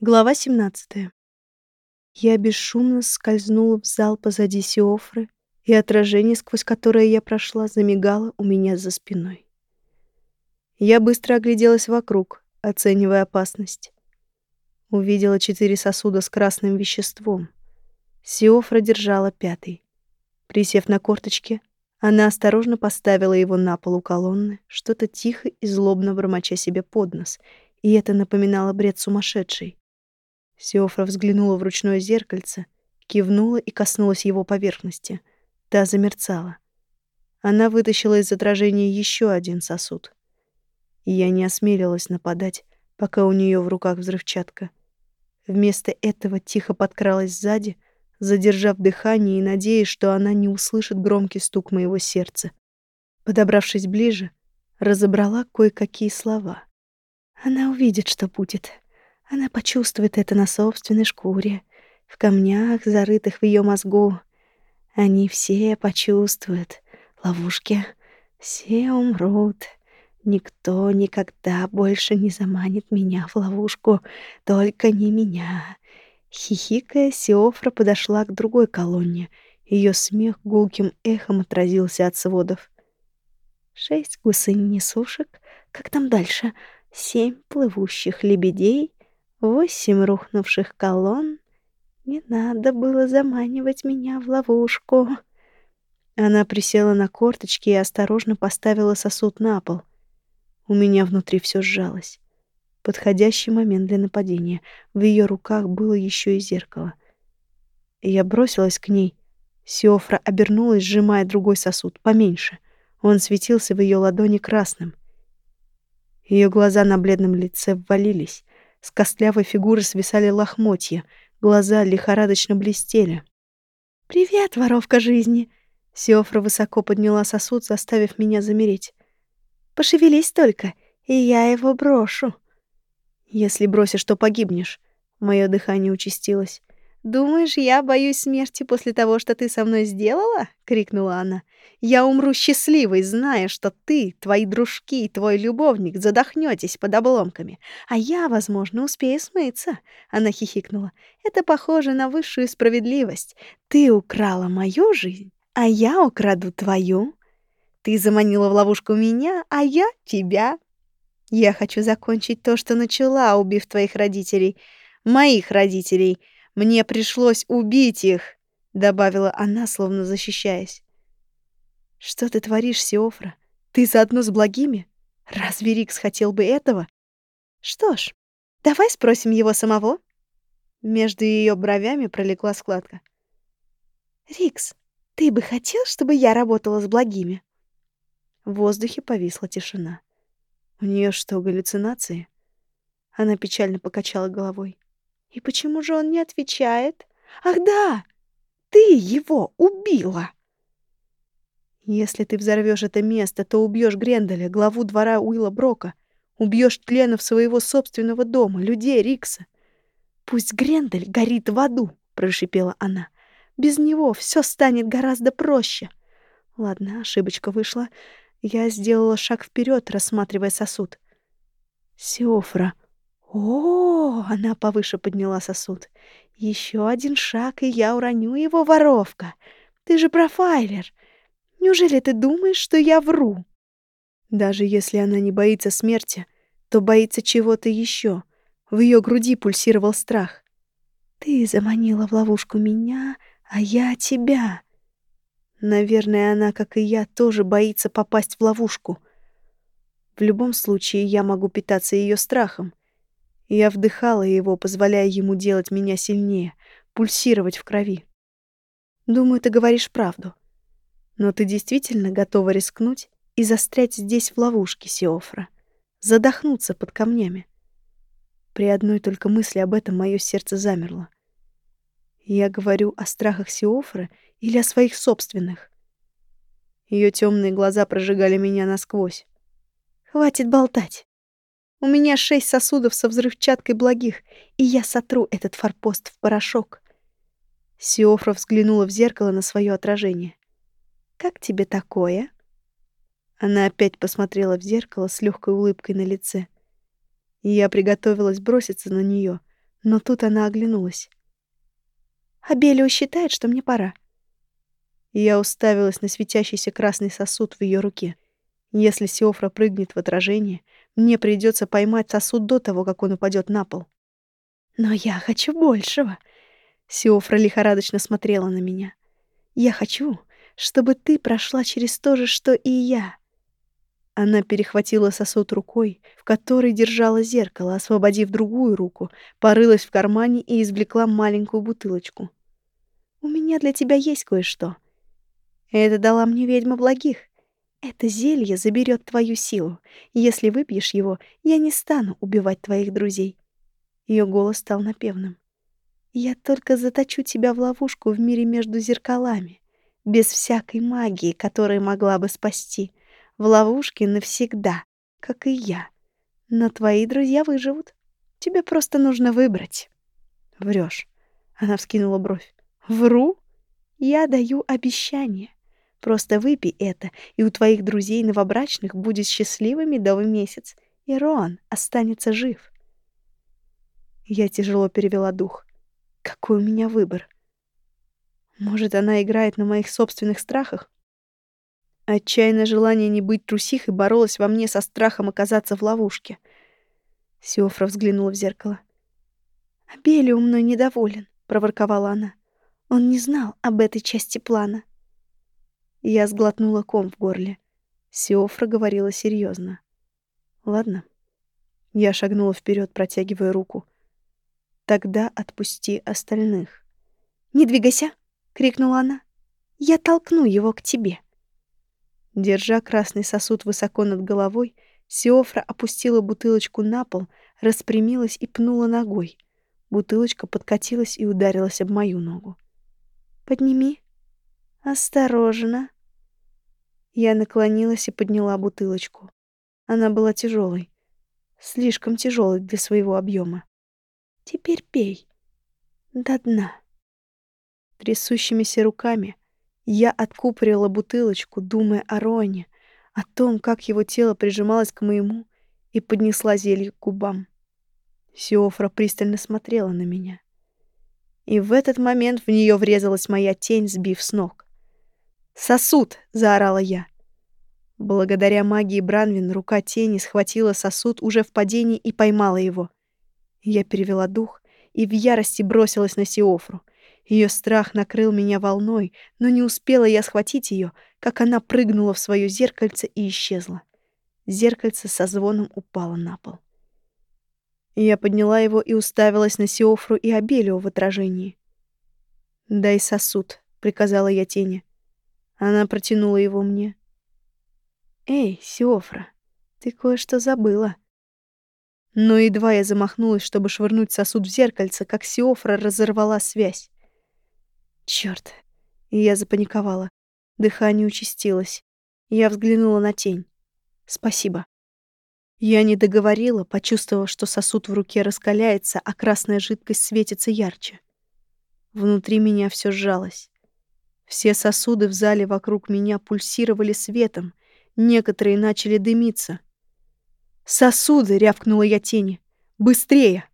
Глава 17. Я бесшумно скользнула в зал позади Сиофры, и отражение, сквозь которое я прошла, замигало у меня за спиной. Я быстро огляделась вокруг, оценивая опасность. Увидела четыре сосуда с красным веществом. Сиофра держала пятый. Присев на корточки, она осторожно поставила его на пол у колонны, что-то тихо и злобно бормоча себе под нос, и это напоминало бред сумасшедшей. Сеофра взглянула в ручное зеркальце, кивнула и коснулась его поверхности. Та замерцала. Она вытащила из отражения еще один сосуд. Я не осмелилась нападать, пока у нее в руках взрывчатка. Вместо этого тихо подкралась сзади, задержав дыхание и надеясь, что она не услышит громкий стук моего сердца. Подобравшись ближе, разобрала кое-какие слова. Она увидит, что будет. Она почувствует это на собственной шкуре, в камнях, зарытых в ее мозгу. Они все почувствуют ловушки, все умрут. Никто никогда больше не заманит меня в ловушку, только не меня. Хихикая, Сиофра подошла к другой колонне. Ее смех гулким эхом отразился от сводов. Шесть гусынь-несушек, как там дальше? Семь плывущих лебедей, восемь рухнувших колонн. Не надо было заманивать меня в ловушку. Она присела на корточки и осторожно поставила сосуд на пол. У меня внутри все сжалось. Подходящий момент для нападения. В ее руках было еще и зеркало. Я бросилась к ней. Сиофра обернулась, сжимая другой сосуд, поменьше. Он светился в ее ладони красным. Ее глаза на бледном лице ввалились. С костлявой фигуры свисали лохмотья, глаза лихорадочно блестели. «Привет, воровка жизни!» Сиофра высоко подняла сосуд, заставив меня замереть. «Пошевелись только, и я его брошу». «Если бросишь, то погибнешь». Мое дыхание участилось. «Думаешь, я боюсь смерти после того, что ты со мной сделала?» — крикнула она. «Я умру счастливой, зная, что ты, твои дружки и твой любовник задохнётесь под обломками, а я, возможно, успею смыться». Она хихикнула. «Это похоже на высшую справедливость. Ты украла мою жизнь, а я украду твою. Ты заманила в ловушку меня, а я — тебя. Я хочу закончить то, что начала, убив твоих родителей, моих родителей». Мне пришлось убить их, добавила она, словно защищаясь. Что ты творишь, Сиофра? Ты заодно с благими? Разве Рикс хотел бы этого? Что ж, давай спросим его самого. Между ее бровями пролегла складка. Рикс, ты бы хотел, чтобы я работала с благими? В воздухе повисла тишина. У нее что, галлюцинации? Она печально покачала головой. И почему же он не отвечает? Ах да, ты его убила. Если ты взорвешь это место, то убьешь Гренделя, главу двора Уилла Брока, убьешь членов своего собственного дома, людей Рикса. Пусть Грендель горит в аду, прошипела она. Без него все станет гораздо проще. Ладно, ошибочка вышла. Я сделала шаг вперед, рассматривая сосуд. Сиофра, о, она повыше подняла сосуд. Еще один шаг, и я уроню его, воровка. Ты же профайлер. Неужели ты думаешь, что я вру? Даже если она не боится смерти, то боится чего-то еще. В ее груди пульсировал страх. Ты заманила в ловушку меня, а я тебя. Наверное, она, как и я, тоже боится попасть в ловушку. В любом случае, я могу питаться ее страхом. Я вдыхала его, позволяя ему делать меня сильнее, пульсировать в крови. Думаю, ты говоришь правду. Но ты действительно готова рискнуть и застрять здесь в ловушке, Сиофра, задохнуться под камнями. При одной только мысли об этом мое сердце замерло. Я говорю о страхах Сиофры или о своих собственных. Ее темные глаза прожигали меня насквозь. Хватит болтать. У меня шесть сосудов со взрывчаткой благих, и я сотру этот форпост в порошок. Сиофра взглянула в зеркало на свое отражение. Как тебе такое? Она опять посмотрела в зеркало с легкой улыбкой на лице. Я приготовилась броситься на нее, Но тут она оглянулась. «Абелио считает, что мне пора». Я уставилась на светящийся красный сосуд в ее руке. Если Сиофра прыгнет в отражение, мне придется поймать сосуд до того, как он упадет на пол. «Но я хочу большего!» Сиофра лихорадочно смотрела на меня. «Я хочу, чтобы ты прошла через то же, что и я». Она перехватила сосуд рукой, в которой держала зеркало, освободив другую руку, порылась в кармане и извлекла маленькую бутылочку. «У меня для тебя есть кое-что. Это дала мне ведьма благих. Это зелье заберет твою силу. Если выпьешь его, я не стану убивать твоих друзей». Ее голос стал напевным. «Я только заточу тебя в ловушку в мире между зеркалами, без всякой магии, которая могла бы спасти. В ловушке навсегда, как и я. Но твои друзья выживут. Тебе просто нужно выбрать». Врешь. Она вскинула бровь. «Вру? Я даю обещание. Просто выпей это, и у твоих друзей новобрачных будет счастливый медовый месяц, и Роан останется жив. Я тяжело перевела дух. Какой у меня выбор? Может, она играет на моих собственных страхах? Отчаянное желание не быть трусихой боролось во мне со страхом оказаться в ловушке. Сиофра взглянула в зеркало. «Абелио мной недоволен», — проворковала она. «Он не знал об этой части плана». Я сглотнула ком в горле. Сиофра говорила серьезно. Ладно. Я шагнула вперед, протягивая руку. Тогда отпусти остальных. Не двигайся, крикнула она. Я толкну его к тебе. Держа красный сосуд высоко над головой, Сиофра опустила бутылочку на пол, распрямилась и пнула ногой. Бутылочка подкатилась и ударилась об мою ногу. «Подними», «Осторожно!» Я наклонилась и подняла бутылочку. Она была тяжелой, слишком тяжелой для своего объема. «Теперь пей. До дна». Трясущимися руками я откупорила бутылочку, думая о Роне, о том, как его тело прижималось к моему, и поднесла зелье к губам. Сиофра пристально смотрела на меня. И в этот момент в нее врезалась моя тень, сбив с ног. «Сосуд!» — заорала я. Благодаря магии Бранвин рука тени схватила сосуд уже в падении и поймала его. Я перевела дух и в ярости бросилась на Сиофру. Ее страх накрыл меня волной, но не успела я схватить ее, как она прыгнула в свое зеркальце и исчезла. Зеркальце со звоном упало на пол. Я подняла его и уставилась на Сиофру и Абелио в отражении. «Дай сосуд», — приказала я тени. Она протянула его мне. «Эй, Сиофра, ты кое-что забыла». Но едва я замахнулась, чтобы швырнуть сосуд в зеркальце, как Сиофра разорвала связь. Чёрт! Я запаниковала. Дыхание участилось. Я взглянула на тень. «Спасибо». Я не договорила, почувствовав, что сосуд в руке раскаляется, а красная жидкость светится ярче. Внутри меня все сжалось. Все сосуды в зале вокруг меня пульсировали светом, некоторые начали дымиться. «Сосуды!» — рявкнула я тени. «Быстрее!»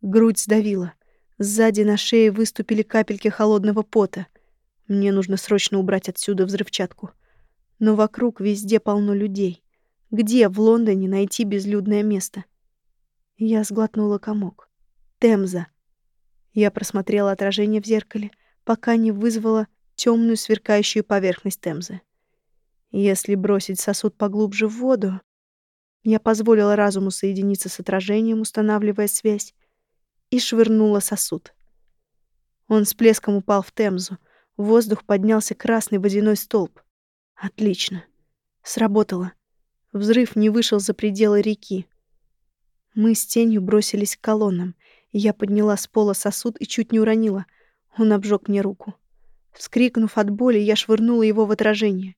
Грудь сдавила. Сзади на шее выступили капельки холодного пота. Мне нужно срочно убрать отсюда взрывчатку. Но вокруг везде полно людей. Где в Лондоне найти безлюдное место? Я сглотнула комок. Темза. Я просмотрела отражение в зеркале, пока не вызвала темную сверкающую поверхность Темзы. Если бросить сосуд поглубже в воду... Я позволила разуму соединиться с отражением, устанавливая связь, и швырнула сосуд. Он с плеском упал в Темзу. В воздух поднялся красный водяной столб. Отлично. Сработало. Взрыв не вышел за пределы реки. Мы с тенью бросились к колоннам. Я подняла с пола сосуд и чуть не уронила. Он обжег мне руку. Вскрикнув от боли, я швырнула его в отражение.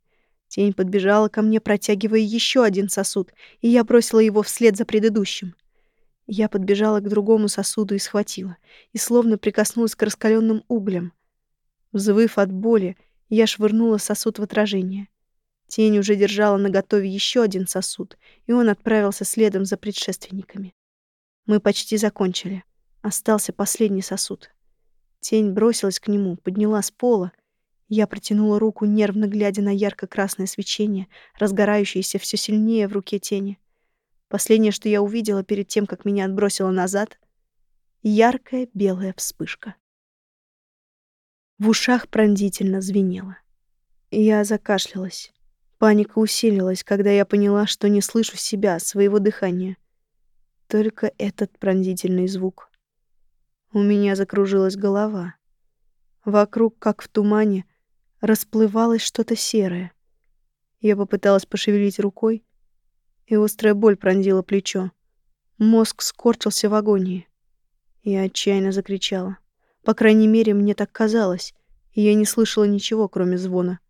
Тень подбежала ко мне, протягивая еще один сосуд, и я бросила его вслед за предыдущим. Я подбежала к другому сосуду и схватила, и словно прикоснулась к раскаленным углям. Взвыв от боли, я швырнула сосуд в отражение. Тень уже держала наготове еще один сосуд, и он отправился следом за предшественниками. Мы почти закончили. Остался последний сосуд. Тень бросилась к нему, подняла с пола. Я протянула руку, нервно глядя на ярко-красное свечение, разгорающееся все сильнее в руке тени. Последнее, что я увидела перед тем, как меня отбросило назад — яркая белая вспышка. В ушах пронзительно звенело. Я закашлялась. Паника усилилась, когда я поняла, что не слышу себя, своего дыхания. Только этот пронзительный звук. У меня закружилась голова. Вокруг, как в тумане, расплывалось что-то серое. Я попыталась пошевелить рукой, и острая боль пронзила плечо. Мозг скорчился в агонии. Я отчаянно закричала. По крайней мере, мне так казалось, и я не слышала ничего, кроме звона.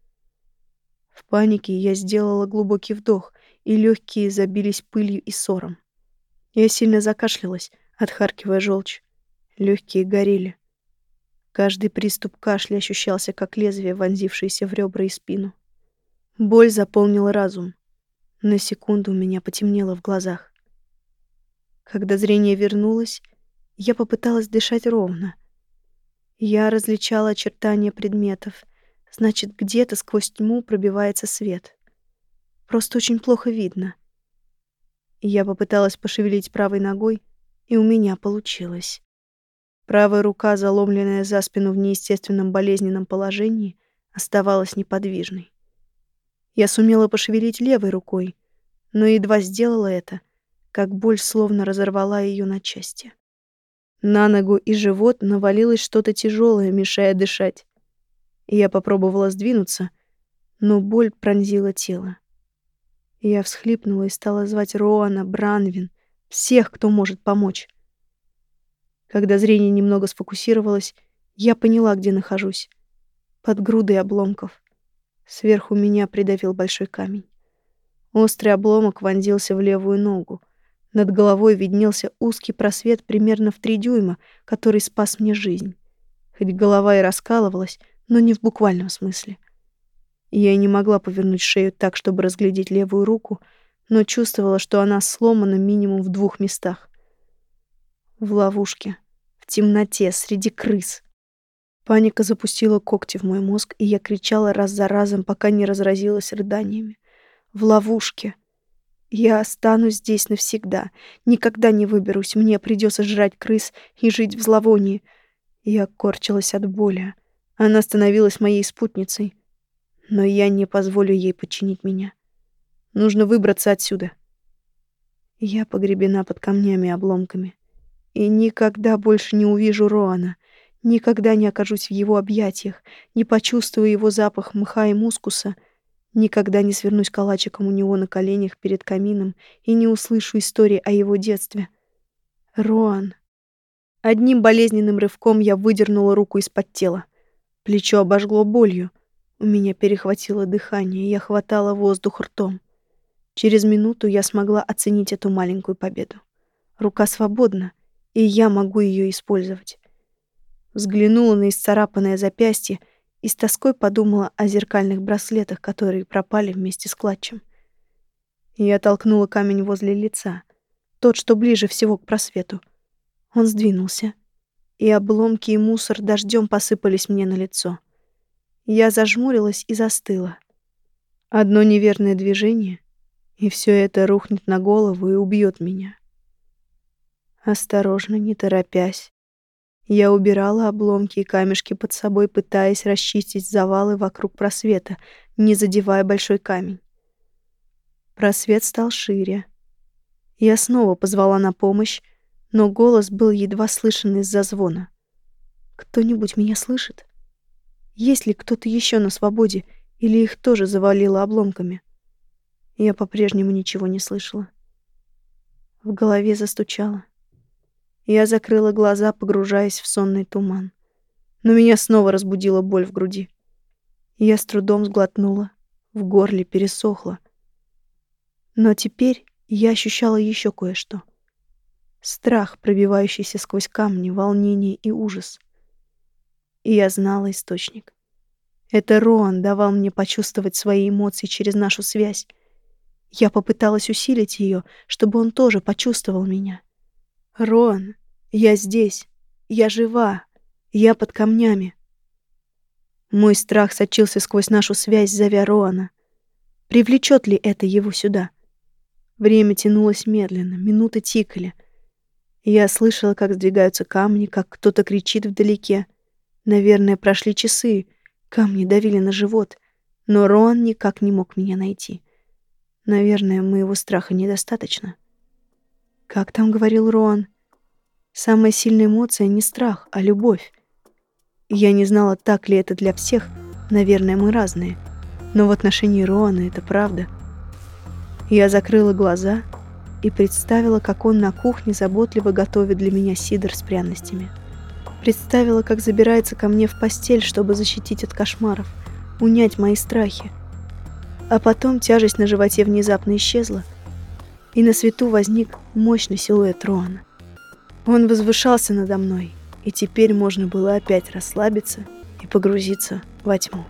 В панике я сделала глубокий вдох, и легкие забились пылью и ссором. Я сильно закашлялась, отхаркивая желчь. Легкие горели. Каждый приступ кашля ощущался, как лезвие, вонзившееся в ребра и спину. Боль заполнила разум. На секунду у меня потемнело в глазах. Когда зрение вернулось, я попыталась дышать ровно. Я различала очертания предметов. Значит, где-то сквозь тьму пробивается свет. Просто очень плохо видно. Я попыталась пошевелить правой ногой, и у меня получилось. Правая рука, заломленная за спину в неестественном болезненном положении, оставалась неподвижной. Я сумела пошевелить левой рукой, но едва сделала это, как боль словно разорвала ее на части. На ногу и живот навалилось что-то тяжелое, мешая дышать. Я попробовала сдвинуться, но боль пронзила тело. Я всхлипнула и стала звать Роана, Бранвин, всех, кто может помочь. Когда зрение немного сфокусировалось, я поняла, где нахожусь. Под грудой обломков. Сверху меня придавил большой камень. Острый обломок вонзился в левую ногу. Над головой виднелся узкий просвет примерно в три дюйма, который спас мне жизнь. Хоть голова и раскалывалась, но не в буквальном смысле. Я не могла повернуть шею так, чтобы разглядеть левую руку, но чувствовала, что она сломана минимум в двух местах. В ловушке в темноте, среди крыс. Паника запустила когти в мой мозг, и я кричала раз за разом, пока не разразилась рыданиями. В ловушке. Я останусь здесь навсегда. Никогда не выберусь. Мне придется жрать крыс и жить в зловонии. Я корчилась от боли. Она становилась моей спутницей. Но я не позволю ей подчинить меня. Нужно выбраться отсюда. Я погребена под камнями и обломками. И никогда больше не увижу Роана, никогда не окажусь в его объятиях, не почувствую его запах мха и мускуса, никогда не свернусь калачиком у него на коленях перед камином и не услышу истории о его детстве. Роан. Одним болезненным рывком я выдернула руку из-под тела. Плечо обожгло болью. У меня перехватило дыхание, я хватала воздух ртом. Через минуту я смогла оценить эту маленькую победу. Рука свободна — и я могу ее использовать. Взглянула на исцарапанное запястье и с тоской подумала о зеркальных браслетах, которые пропали вместе с клатчем. Я толкнула камень возле лица, тот, что ближе всего к просвету. Он сдвинулся, и обломки и мусор дождем посыпались мне на лицо. Я зажмурилась и застыла. Одно неверное движение, и все это рухнет на голову и убьет меня. Осторожно, не торопясь. Я убирала обломки и камешки под собой, пытаясь расчистить завалы вокруг просвета, не задевая большой камень. Просвет стал шире. Я снова позвала на помощь, но голос был едва слышен из-за звона. «Кто-нибудь меня слышит? Есть ли кто-то еще на свободе, или их тоже завалило обломками?» Я по-прежнему ничего не слышала. В голове застучало. Я закрыла глаза, погружаясь в сонный туман. Но меня снова разбудила боль в груди. Я с трудом сглотнула, в горле пересохло. Но теперь я ощущала еще кое-что. Страх, пробивающийся сквозь камни, волнение и ужас. И я знала источник. Это Роан давал мне почувствовать свои эмоции через нашу связь. Я попыталась усилить ее, чтобы он тоже почувствовал меня. Рон, Я здесь. Я жива. Я под камнями. Мой страх сочился сквозь нашу связь, зовя Роана. Привлечет ли это его сюда? Время тянулось медленно, минуты тикали. Я слышала, как сдвигаются камни, как кто-то кричит вдалеке. Наверное, прошли часы. Камни давили на живот. Но Роан никак не мог меня найти. Наверное, моего страха недостаточно. Как там говорил Роан? Самая сильная эмоция не страх, а любовь. Я не знала, так ли это для всех. Наверное, мы разные. Но в отношении Роана это правда. Я закрыла глаза и представила, как он на кухне заботливо готовит для меня сидр с пряностями. Представила, как забирается ко мне в постель, чтобы защитить от кошмаров, унять мои страхи. А потом тяжесть на животе внезапно исчезла, и на свету возник мощный силуэт Роана. Он возвышался надо мной, и теперь можно было опять расслабиться и погрузиться во тьму.